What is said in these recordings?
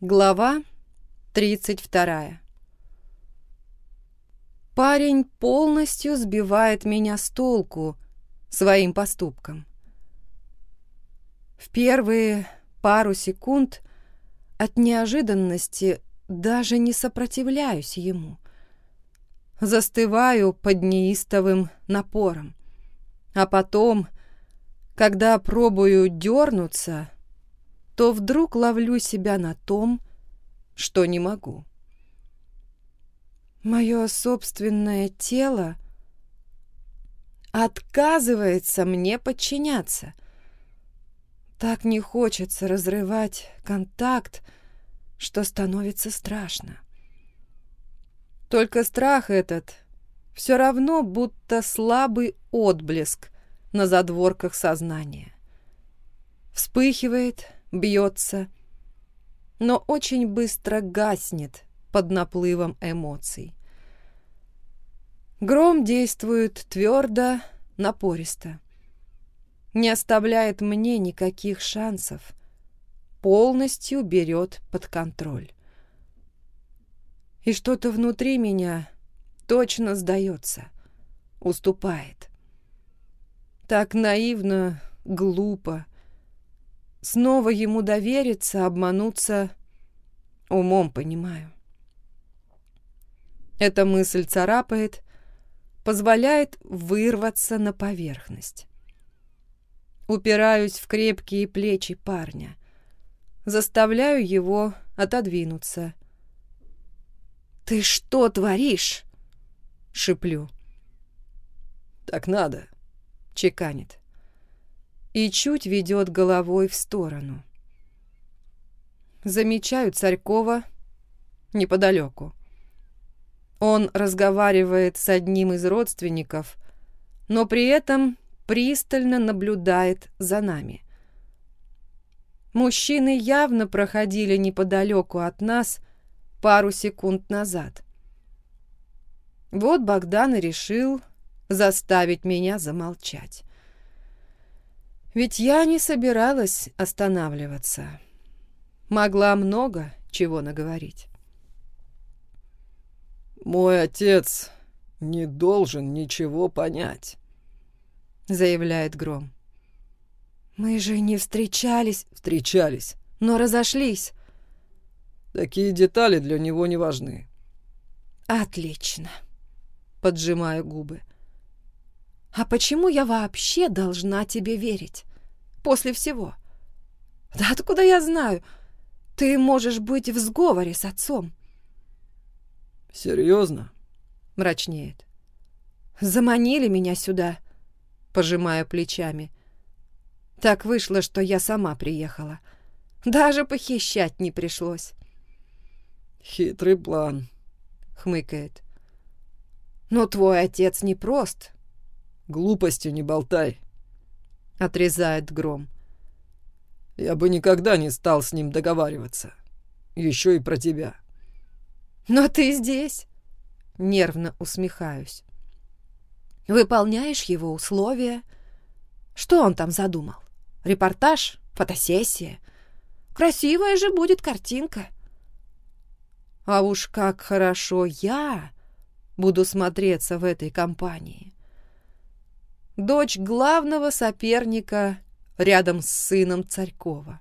Глава 32 Парень полностью сбивает меня с толку своим поступком. В первые пару секунд от неожиданности даже не сопротивляюсь ему. Застываю под неистовым напором. А потом, когда пробую дернуться, то вдруг ловлю себя на том, что не могу. Мое собственное тело отказывается мне подчиняться. Так не хочется разрывать контакт, что становится страшно. Только страх этот все равно будто слабый отблеск на задворках сознания. Вспыхивает, бьется, но очень быстро гаснет под наплывом эмоций. Гром действует твердо, напористо. Не оставляет мне никаких шансов. Полностью берет под контроль. И что-то внутри меня точно сдается, уступает. Так наивно, глупо, Снова ему довериться, обмануться, умом понимаю. Эта мысль царапает, позволяет вырваться на поверхность. Упираюсь в крепкие плечи парня, заставляю его отодвинуться. «Ты что творишь?» — шиплю. «Так надо», — чеканит и чуть ведет головой в сторону. Замечаю Царькова неподалеку. Он разговаривает с одним из родственников, но при этом пристально наблюдает за нами. Мужчины явно проходили неподалеку от нас пару секунд назад. Вот Богдан и решил заставить меня замолчать. Ведь я не собиралась останавливаться. Могла много чего наговорить. «Мой отец не должен ничего понять», — заявляет Гром. «Мы же не встречались...» «Встречались, но разошлись». «Такие детали для него не важны». «Отлично», — поджимаю губы. А почему я вообще должна тебе верить? После всего. Да откуда я знаю? Ты можешь быть в сговоре с отцом. Серьезно? Мрачнеет. Заманили меня сюда, пожимая плечами. Так вышло, что я сама приехала. Даже похищать не пришлось. Хитрый план, хмыкает. Но твой отец не прост, Глупостью не болтай. Отрезает гром. Я бы никогда не стал с ним договариваться. Еще и про тебя. Но ты здесь. Нервно усмехаюсь. Выполняешь его условия. Что он там задумал? Репортаж? Фотосессия? Красивая же будет картинка. А уж как хорошо я буду смотреться в этой компании дочь главного соперника рядом с сыном Царькова.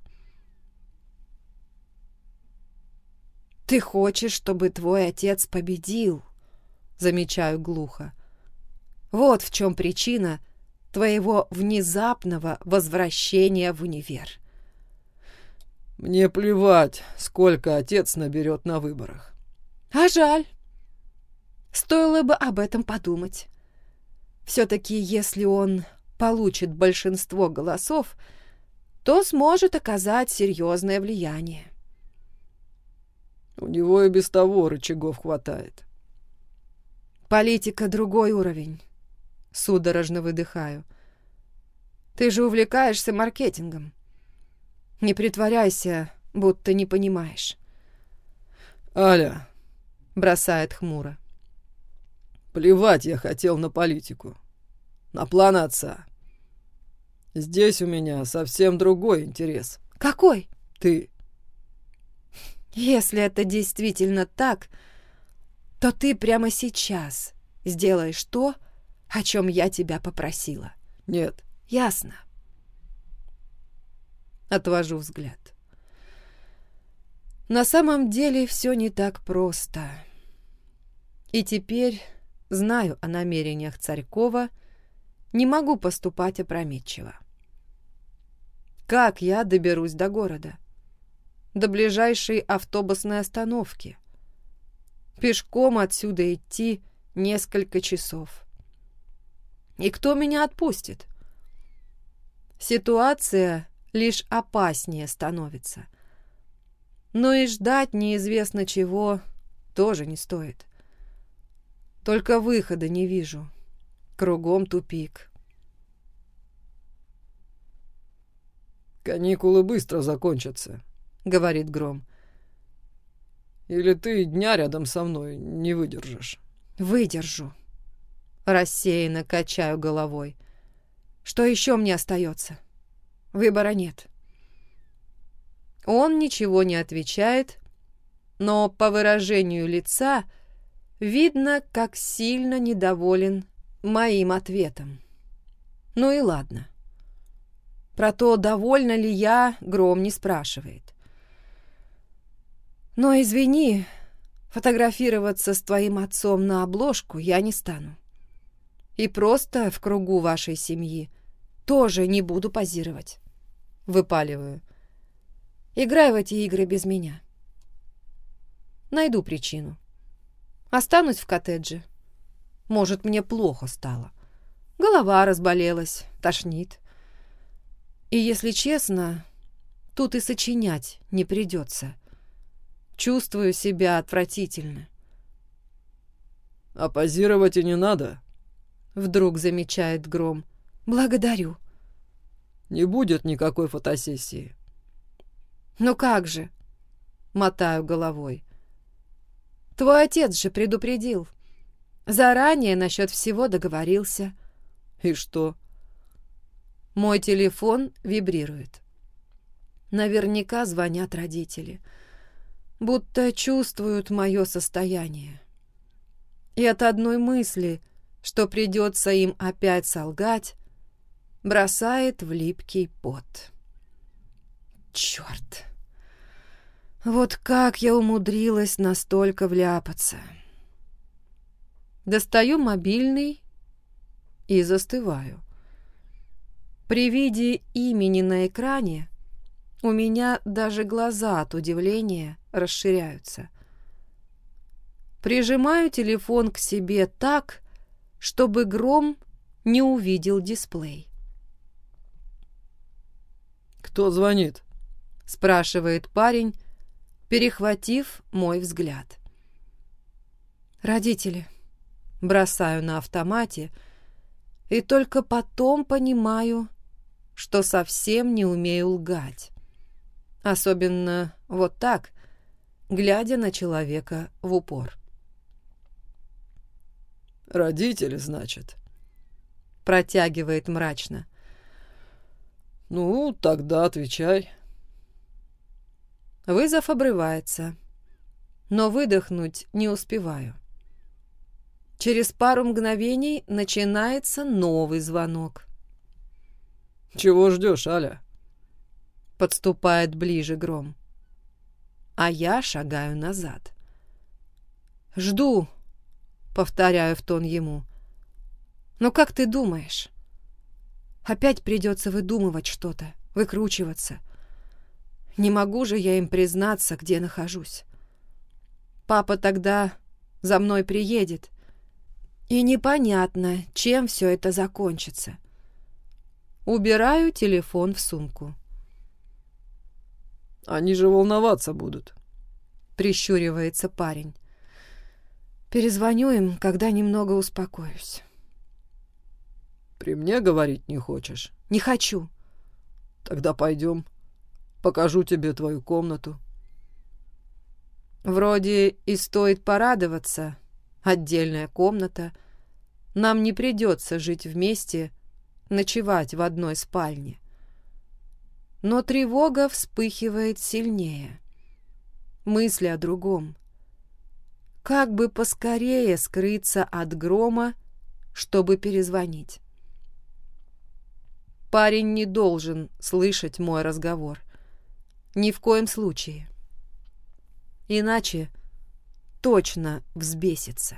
«Ты хочешь, чтобы твой отец победил?» — замечаю глухо. «Вот в чем причина твоего внезапного возвращения в универ». «Мне плевать, сколько отец наберет на выборах». «А жаль. Стоило бы об этом подумать». Все-таки если он получит большинство голосов, то сможет оказать серьезное влияние. У него и без того рычагов хватает. Политика — другой уровень. Судорожно выдыхаю. Ты же увлекаешься маркетингом. Не притворяйся, будто не понимаешь. Аля, бросает хмуро. Плевать я хотел на политику. На план отца. Здесь у меня совсем другой интерес. Какой? Ты. Если это действительно так, то ты прямо сейчас сделаешь то, о чем я тебя попросила. Нет. Ясно. Отвожу взгляд. На самом деле все не так просто. И теперь знаю о намерениях Царькова, не могу поступать опрометчиво. Как я доберусь до города? До ближайшей автобусной остановки. Пешком отсюда идти несколько часов. И кто меня отпустит? Ситуация лишь опаснее становится. Но и ждать неизвестно чего тоже не стоит. Только выхода не вижу. Кругом тупик. «Каникулы быстро закончатся», — говорит Гром. «Или ты дня рядом со мной не выдержишь?» «Выдержу». Рассеянно качаю головой. «Что еще мне остается? Выбора нет». Он ничего не отвечает, но по выражению лица видно, как сильно недоволен моим ответом. Ну и ладно. Про то, довольна ли я, Гром не спрашивает. Но извини, фотографироваться с твоим отцом на обложку я не стану. И просто в кругу вашей семьи тоже не буду позировать. Выпаливаю. Играй в эти игры без меня. Найду причину. Останусь в коттедже. Может, мне плохо стало. Голова разболелась, тошнит. И, если честно, тут и сочинять не придется. Чувствую себя отвратительно. «А позировать и не надо», — вдруг замечает Гром. «Благодарю». «Не будет никакой фотосессии». «Ну как же?» — мотаю головой. «Твой отец же предупредил. Заранее насчет всего договорился». «И что?» Мой телефон вибрирует. Наверняка звонят родители. Будто чувствуют мое состояние. И от одной мысли, что придется им опять солгать, бросает в липкий пот. Черт! Вот как я умудрилась настолько вляпаться. Достаю мобильный и застываю. При виде имени на экране у меня даже глаза от удивления расширяются. Прижимаю телефон к себе так, чтобы гром не увидел дисплей. «Кто звонит?» — спрашивает парень, перехватив мой взгляд. «Родители». Бросаю на автомате и только потом понимаю, что совсем не умею лгать. Особенно вот так, глядя на человека в упор. «Родители, значит?» Протягивает мрачно. «Ну, тогда отвечай». Вызов обрывается, но выдохнуть не успеваю. Через пару мгновений начинается новый звонок. «Чего ждешь, Аля?» Подступает ближе гром. А я шагаю назад. «Жду», — повторяю в тон ему. «Но как ты думаешь? Опять придется выдумывать что-то, выкручиваться. Не могу же я им признаться, где нахожусь. Папа тогда за мной приедет, и непонятно, чем все это закончится. Убираю телефон в сумку. «Они же волноваться будут», — прищуривается парень. «Перезвоню им, когда немного успокоюсь». «При мне говорить не хочешь?» «Не хочу». «Тогда пойдем. Покажу тебе твою комнату». Вроде и стоит порадоваться. Отдельная комната. Нам не придется жить вместе ночевать в одной спальне. Но тревога вспыхивает сильнее. мысли о другом. Как бы поскорее скрыться от грома, чтобы перезвонить. Парень не должен слышать мой разговор. Ни в коем случае. Иначе точно взбесится.